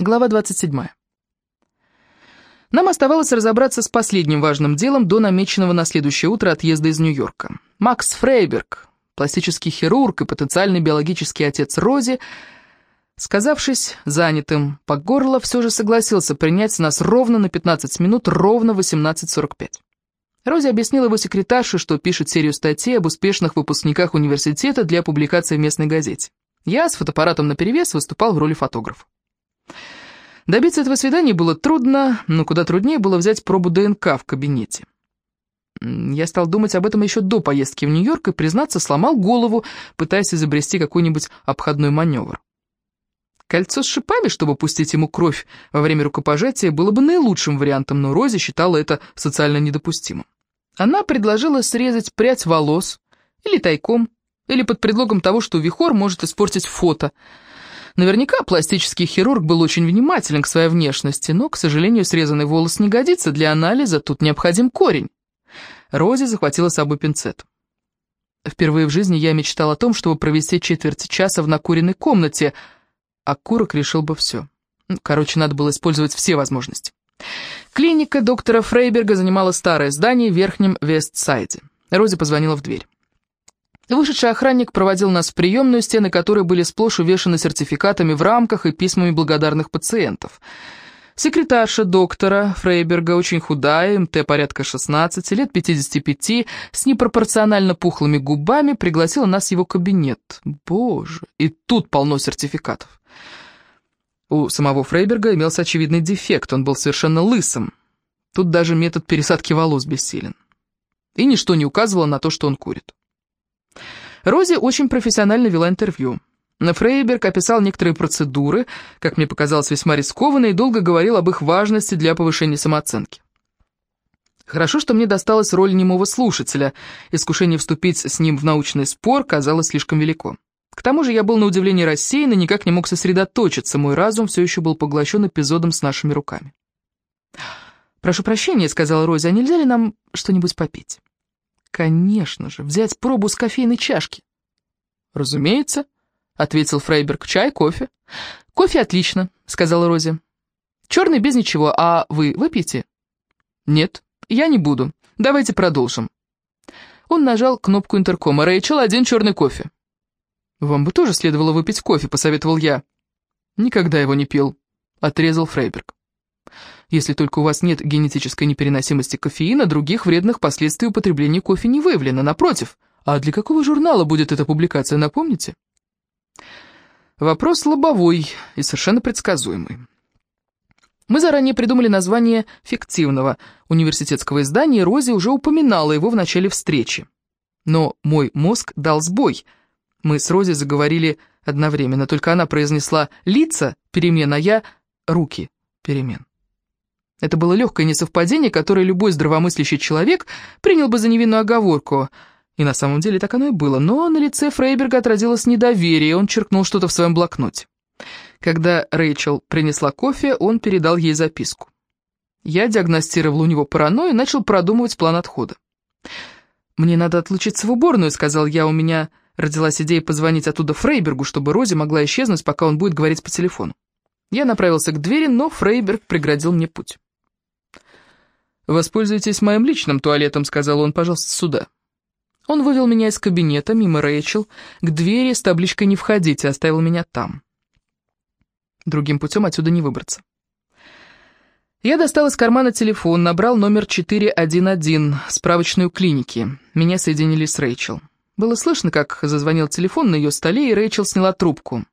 Глава 27. Нам оставалось разобраться с последним важным делом до намеченного на следующее утро отъезда из Нью-Йорка. Макс Фрейберг, пластический хирург и потенциальный биологический отец Рози, сказавшись занятым по горло, все же согласился принять нас ровно на 15 минут, ровно в 18.45. Рози объяснила его секретарше, что пишет серию статей об успешных выпускниках университета для публикации в местной газете. Я с фотоаппаратом наперевес выступал в роли фотографа. Добиться этого свидания было трудно, но куда труднее было взять пробу ДНК в кабинете. Я стал думать об этом еще до поездки в Нью-Йорк и, признаться, сломал голову, пытаясь изобрести какой-нибудь обходной маневр. Кольцо с шипами, чтобы пустить ему кровь во время рукопожатия, было бы наилучшим вариантом, но Рози считала это социально недопустимым. Она предложила срезать прядь волос, или тайком, или под предлогом того, что вихор может испортить фото – Наверняка пластический хирург был очень внимателен к своей внешности, но, к сожалению, срезанный волос не годится для анализа, тут необходим корень. Рози захватила с собой пинцет. Впервые в жизни я мечтал о том, чтобы провести четверть часа в накуренной комнате, а курок решил бы все. Короче, надо было использовать все возможности. Клиника доктора Фрейберга занимала старое здание в Верхнем Вестсайде. Рози позвонила в дверь. Вышедший охранник проводил нас в приемную, стены которой были сплошь увешаны сертификатами в рамках и письмами благодарных пациентов. Секретарша доктора Фрейберга, очень худая, МТ порядка 16, лет 55, с непропорционально пухлыми губами, пригласила нас в его кабинет. Боже, и тут полно сертификатов. У самого Фрейберга имелся очевидный дефект, он был совершенно лысым. Тут даже метод пересадки волос бессилен. И ничто не указывало на то, что он курит. Рози очень профессионально вела интервью. Фрейберг описал некоторые процедуры, как мне показалось, весьма рискованные, и долго говорил об их важности для повышения самооценки. Хорошо, что мне досталась роль немого слушателя. Искушение вступить с ним в научный спор казалось слишком велико. К тому же я был на удивление рассеян и никак не мог сосредоточиться, мой разум все еще был поглощен эпизодом с нашими руками. «Прошу прощения», — сказала Рози, — «а нельзя ли нам что-нибудь попить?» Конечно же, взять пробу с кофейной чашки. Разумеется, ответил Фрейберг. Чай, кофе. Кофе отлично, сказала Рози. Черный без ничего, а вы выпьете? Нет, я не буду. Давайте продолжим. Он нажал кнопку интеркома. Рэйчел, один черный кофе. «Вам бы тоже следовало выпить кофе», — посоветовал я. «Никогда его не пил», — отрезал Фрейберг. Если только у вас нет генетической непереносимости кофеина, других вредных последствий употребления кофе не выявлено, напротив. А для какого журнала будет эта публикация, напомните? Вопрос лобовой и совершенно предсказуемый. Мы заранее придумали название фиктивного университетского издания, Рози уже упоминала его в начале встречи. Но мой мозг дал сбой. Мы с Рози заговорили одновременно, только она произнесла «лица» перемен, а я «руки» перемен. Это было легкое несовпадение, которое любой здравомыслящий человек принял бы за невинную оговорку. И на самом деле так оно и было. Но на лице Фрейберга отразилось недоверие, он черкнул что-то в своем блокноте. Когда Рэйчел принесла кофе, он передал ей записку. Я диагностировал у него паранойю и начал продумывать план отхода. «Мне надо отлучиться в уборную», — сказал я. «У меня родилась идея позвонить оттуда Фрейбергу, чтобы Рози могла исчезнуть, пока он будет говорить по телефону». Я направился к двери, но Фрейберг преградил мне путь. «Воспользуйтесь моим личным туалетом», — сказал он, — «пожалуйста, сюда». Он вывел меня из кабинета, мимо Рэйчел, к двери с табличкой «Не входите», оставил меня там. Другим путем отсюда не выбраться. Я достал из кармана телефон, набрал номер 411, справочную клиники. Меня соединили с Рэйчел. Было слышно, как зазвонил телефон на ее столе, и Рэйчел сняла трубку.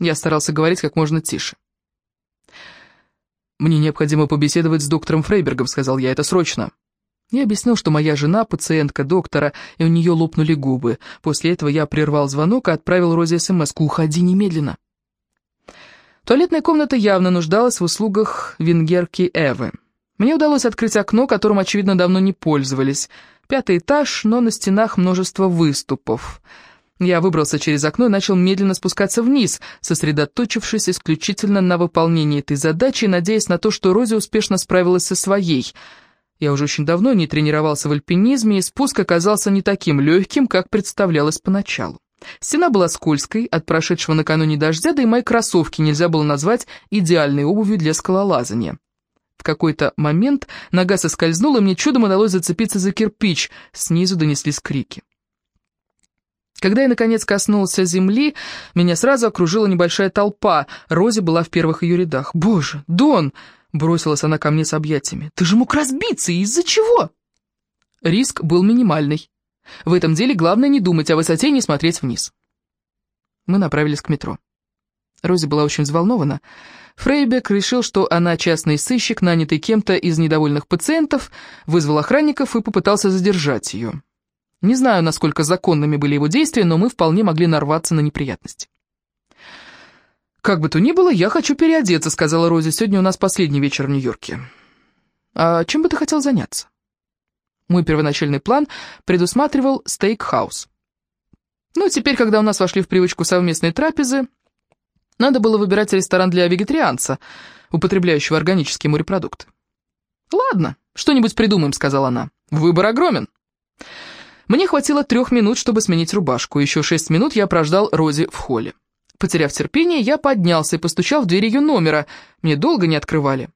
Я старался говорить как можно тише. «Мне необходимо побеседовать с доктором Фрейбергом», — сказал я, — «это срочно». Я объяснил, что моя жена — пациентка доктора, и у нее лопнули губы. После этого я прервал звонок и отправил Розе смс «Уходи немедленно». Туалетная комната явно нуждалась в услугах венгерки Эвы. Мне удалось открыть окно, которым, очевидно, давно не пользовались. Пятый этаж, но на стенах множество выступов — я выбрался через окно и начал медленно спускаться вниз, сосредоточившись исключительно на выполнении этой задачи, надеясь на то, что Рози успешно справилась со своей. Я уже очень давно не тренировался в альпинизме, и спуск оказался не таким легким, как представлялось поначалу. Стена была скользкой от прошедшего накануне дождя, да и мои кроссовки нельзя было назвать идеальной обувью для скалолазания. В какой-то момент нога соскользнула, и мне чудом удалось зацепиться за кирпич, снизу донеслись крики. Когда я, наконец, коснулся земли, меня сразу окружила небольшая толпа. Рози была в первых ее рядах. «Боже, Дон!» — бросилась она ко мне с объятиями. «Ты же мог разбиться, из-за чего?» Риск был минимальный. В этом деле главное не думать о высоте и не смотреть вниз. Мы направились к метро. Рози была очень взволнована. Фрейбек решил, что она частный сыщик, нанятый кем-то из недовольных пациентов, вызвал охранников и попытался задержать ее. Не знаю, насколько законными были его действия, но мы вполне могли нарваться на неприятности. «Как бы то ни было, я хочу переодеться», — сказала Рози. «Сегодня у нас последний вечер в Нью-Йорке». «А чем бы ты хотел заняться?» Мой первоначальный план предусматривал стейк-хаус. Ну, теперь, когда у нас вошли в привычку совместной трапезы, надо было выбирать ресторан для вегетарианца, употребляющего органические морепродукты. «Ладно, что-нибудь придумаем», — сказала она. «Выбор огромен». Мне хватило трех минут, чтобы сменить рубашку. Еще шесть минут я прождал Рози в холле. Потеряв терпение, я поднялся и постучал в дверь ее номера. Мне долго не открывали.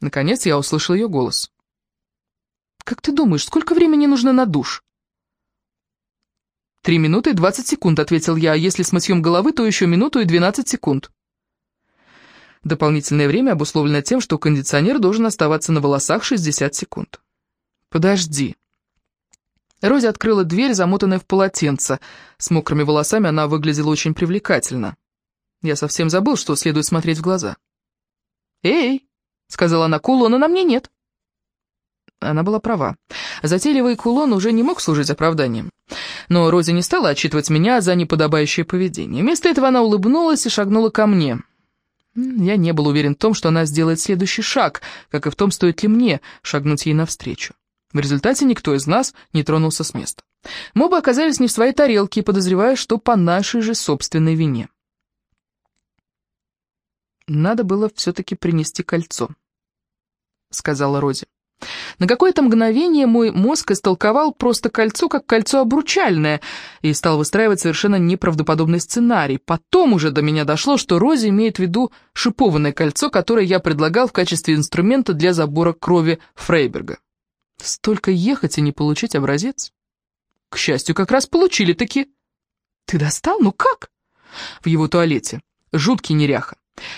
Наконец я услышал ее голос. «Как ты думаешь, сколько времени нужно на душ?» «Три минуты и двадцать секунд», — ответил я, а если с мытьем головы, то еще минуту и двенадцать секунд. Дополнительное время обусловлено тем, что кондиционер должен оставаться на волосах 60 секунд. «Подожди». Рози открыла дверь, замотанная в полотенце. С мокрыми волосами она выглядела очень привлекательно. Я совсем забыл, что следует смотреть в глаза. «Эй!» — сказала она, — «кулона на мне нет». Она была права. Затейливый кулон уже не мог служить оправданием. Но Рози не стала отчитывать меня за неподобающее поведение. Вместо этого она улыбнулась и шагнула ко мне. Я не был уверен в том, что она сделает следующий шаг, как и в том, стоит ли мне шагнуть ей навстречу. В результате никто из нас не тронулся с места. Мы бы оказались не в своей тарелке, подозревая, что по нашей же собственной вине. «Надо было все-таки принести кольцо», — сказала Рози. На какое-то мгновение мой мозг истолковал просто кольцо как кольцо обручальное и стал выстраивать совершенно неправдоподобный сценарий. Потом уже до меня дошло, что Рози имеет в виду шипованное кольцо, которое я предлагал в качестве инструмента для забора крови Фрейберга. Столько ехать и не получить образец? К счастью, как раз получили таки. Ты достал? Ну как? В его туалете. Жуткий неряха.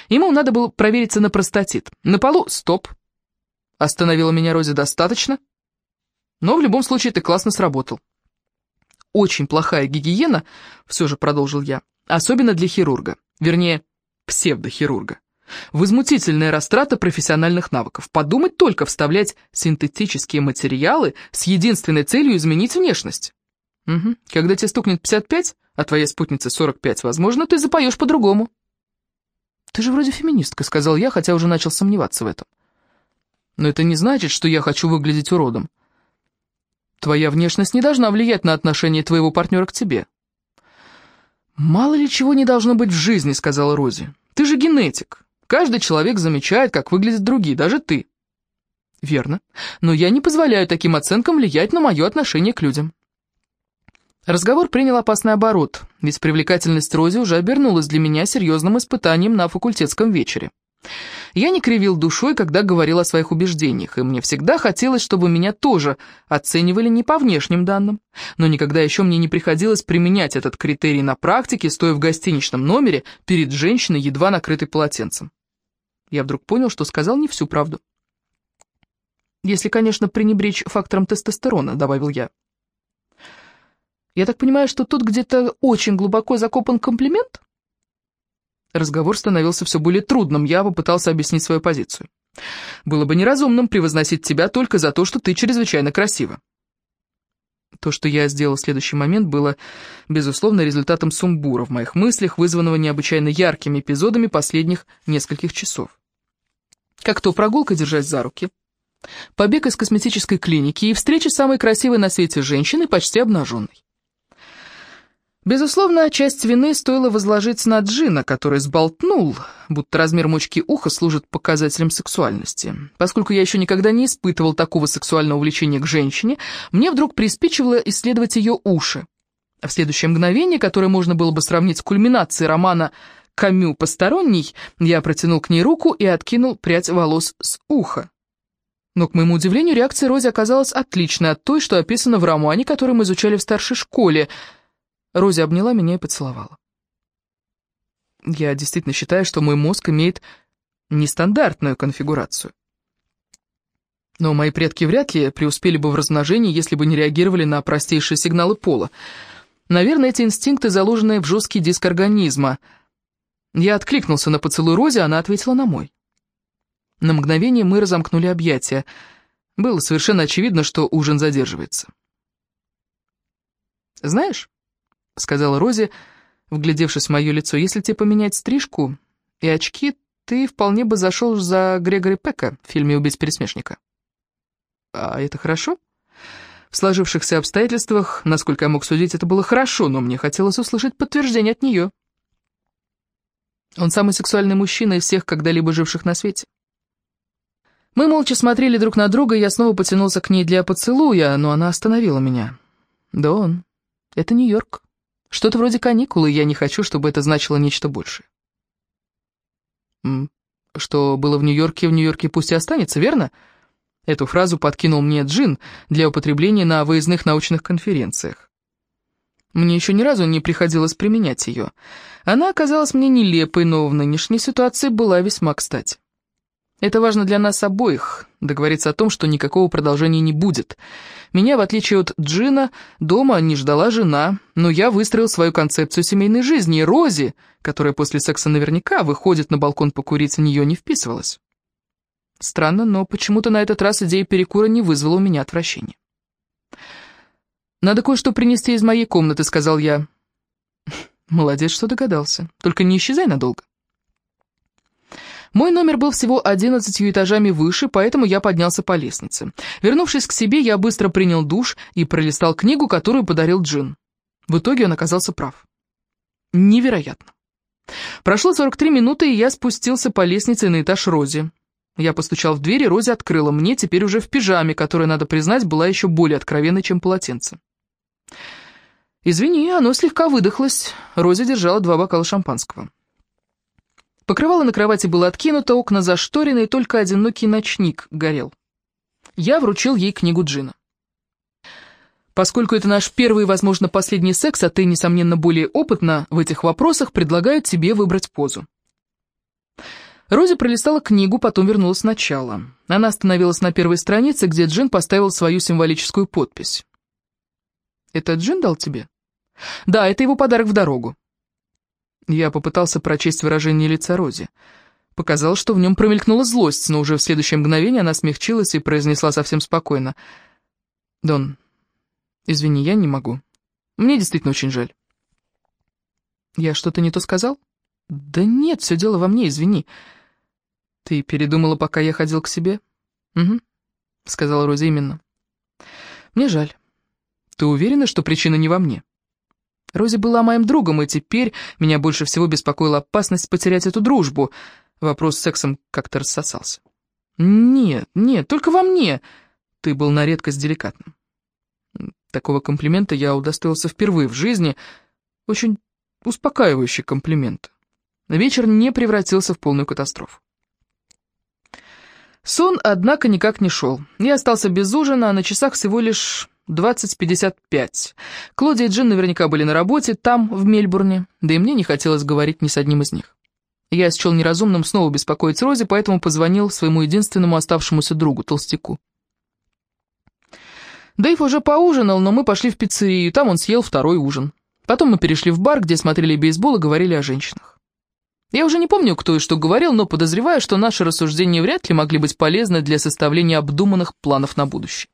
Ему надо было провериться на простатит. На полу — стоп. Остановила меня Рози достаточно. Но в любом случае ты классно сработал. Очень плохая гигиена, все же продолжил я, особенно для хирурга, вернее, псевдохирурга. Возмутительная растрата профессиональных навыков. Подумать только вставлять синтетические материалы с единственной целью изменить внешность. Угу. Когда тебе стукнет 55, а твоей спутнице 45, возможно, ты запоешь по-другому. Ты же вроде феминистка, сказал я, хотя уже начал сомневаться в этом. Но это не значит, что я хочу выглядеть уродом. Твоя внешность не должна влиять на отношение твоего партнера к тебе. «Мало ли чего не должно быть в жизни», — сказала Рози. «Ты же генетик. Каждый человек замечает, как выглядят другие, даже ты». «Верно. Но я не позволяю таким оценкам влиять на мое отношение к людям». Разговор принял опасный оборот, ведь привлекательность Рози уже обернулась для меня серьезным испытанием на факультетском вечере. Я не кривил душой, когда говорил о своих убеждениях, и мне всегда хотелось, чтобы меня тоже оценивали не по внешним данным. Но никогда еще мне не приходилось применять этот критерий на практике, стоя в гостиничном номере перед женщиной, едва накрытой полотенцем. Я вдруг понял, что сказал не всю правду. «Если, конечно, пренебречь фактором тестостерона», — добавил я. «Я так понимаю, что тут где-то очень глубоко закопан комплимент?» Разговор становился все более трудным, я попытался объяснить свою позицию. Было бы неразумным превозносить тебя только за то, что ты чрезвычайно красива. То, что я сделал в следующий момент, было, безусловно, результатом сумбура в моих мыслях, вызванного необычайно яркими эпизодами последних нескольких часов. Как то прогулка, держась за руки, побег из косметической клиники и встреча самой красивой на свете женщины, почти обнаженной. Безусловно, часть вины стоило возложить на Джина, который сболтнул, будто размер мочки уха служит показателем сексуальности. Поскольку я еще никогда не испытывал такого сексуального увлечения к женщине, мне вдруг приспичивало исследовать ее уши. В следующее мгновение, которое можно было бы сравнить с кульминацией романа «Камю посторонний», я протянул к ней руку и откинул прядь волос с уха. Но, к моему удивлению, реакция Рози оказалась отличной от той, что описано в романе, который мы изучали в старшей школе. Рози обняла меня и поцеловала. Я действительно считаю, что мой мозг имеет нестандартную конфигурацию. Но мои предки вряд ли преуспели бы в размножении, если бы не реагировали на простейшие сигналы пола. Наверное, эти инстинкты заложены в жесткий диск организма. Я откликнулся на поцелуй Рози, она ответила на мой. На мгновение мы разомкнули объятия. Было совершенно очевидно, что ужин задерживается. «Знаешь», — сказала Рози, вглядевшись в мое лицо, — «если тебе поменять стрижку и очки, ты вполне бы зашел за Грегори Пека в фильме «Убить пересмешника». «А это хорошо?» В сложившихся обстоятельствах, насколько я мог судить, это было хорошо, но мне хотелось услышать подтверждение от нее. Он самый сексуальный мужчина из всех когда-либо живших на свете. Мы молча смотрели друг на друга, и я снова потянулся к ней для поцелуя, но она остановила меня. «Дон, это Нью-Йорк. Что-то вроде каникулы, я не хочу, чтобы это значило нечто большее». «Что было в Нью-Йорке, в Нью-Йорке пусть и останется, верно?» Эту фразу подкинул мне Джин для употребления на выездных научных конференциях. Мне еще ни разу не приходилось применять ее. Она оказалась мне нелепой, но в нынешней ситуации была весьма кстати. Это важно для нас обоих, договориться о том, что никакого продолжения не будет. Меня, в отличие от Джина, дома не ждала жена, но я выстроил свою концепцию семейной жизни, и Рози, которая после секса наверняка выходит на балкон покурить, в нее не вписывалась. Странно, но почему-то на этот раз идея перекура не вызвала у меня отвращения. «Надо кое-что принести из моей комнаты», — сказал я. «Молодец, что догадался. Только не исчезай надолго». Мой номер был всего одиннадцатью этажами выше, поэтому я поднялся по лестнице. Вернувшись к себе, я быстро принял душ и пролистал книгу, которую подарил Джин. В итоге он оказался прав. Невероятно. Прошло 43 минуты, и я спустился по лестнице на этаж Рози. Я постучал в дверь, и Рози открыла мне, теперь уже в пижаме, которая, надо признать, была еще более откровенной, чем полотенце. «Извини, оно слегка выдохлось». Рози держала два бокала шампанского. Покрывало на кровати было откинуто, окна зашторены, и только одинокий ночник горел. Я вручил ей книгу Джина. Поскольку это наш первый и, возможно, последний секс, а ты, несомненно, более опытна в этих вопросах, предлагаю тебе выбрать позу. Рози пролистала книгу, потом вернулась сначала. Она остановилась на первой странице, где Джин поставил свою символическую подпись. «Это Джин дал тебе?» «Да, это его подарок в дорогу». Я попытался прочесть выражение лица Рози. Показалось, что в нем промелькнула злость, но уже в следующее мгновение она смягчилась и произнесла совсем спокойно. «Дон, извини, я не могу. Мне действительно очень жаль». «Я что-то не то сказал?» «Да нет, все дело во мне, извини. Ты передумала, пока я ходил к себе?» «Угу», — сказала Рози именно. «Мне жаль. Ты уверена, что причина не во мне?» Рози была моим другом, и теперь меня больше всего беспокоила опасность потерять эту дружбу. Вопрос с сексом как-то рассосался. «Нет, нет, только во мне!» Ты был на редкость деликатным. Такого комплимента я удостоился впервые в жизни. Очень успокаивающий комплимент. Вечер не превратился в полную катастрофу. Сон, однако, никак не шел. Я остался без ужина, а на часах всего лишь 20.55. Клодия и Джин наверняка были на работе, там, в Мельбурне, да и мне не хотелось говорить ни с одним из них. Я счел неразумным снова беспокоить Рози, поэтому позвонил своему единственному оставшемуся другу, толстяку. Дэйв уже поужинал, но мы пошли в пиццерию, там он съел второй ужин. Потом мы перешли в бар, где смотрели бейсбол и говорили о женщинах. Я уже не помню, кто и что говорил, но подозреваю, что наши рассуждения вряд ли могли быть полезны для составления обдуманных планов на будущее.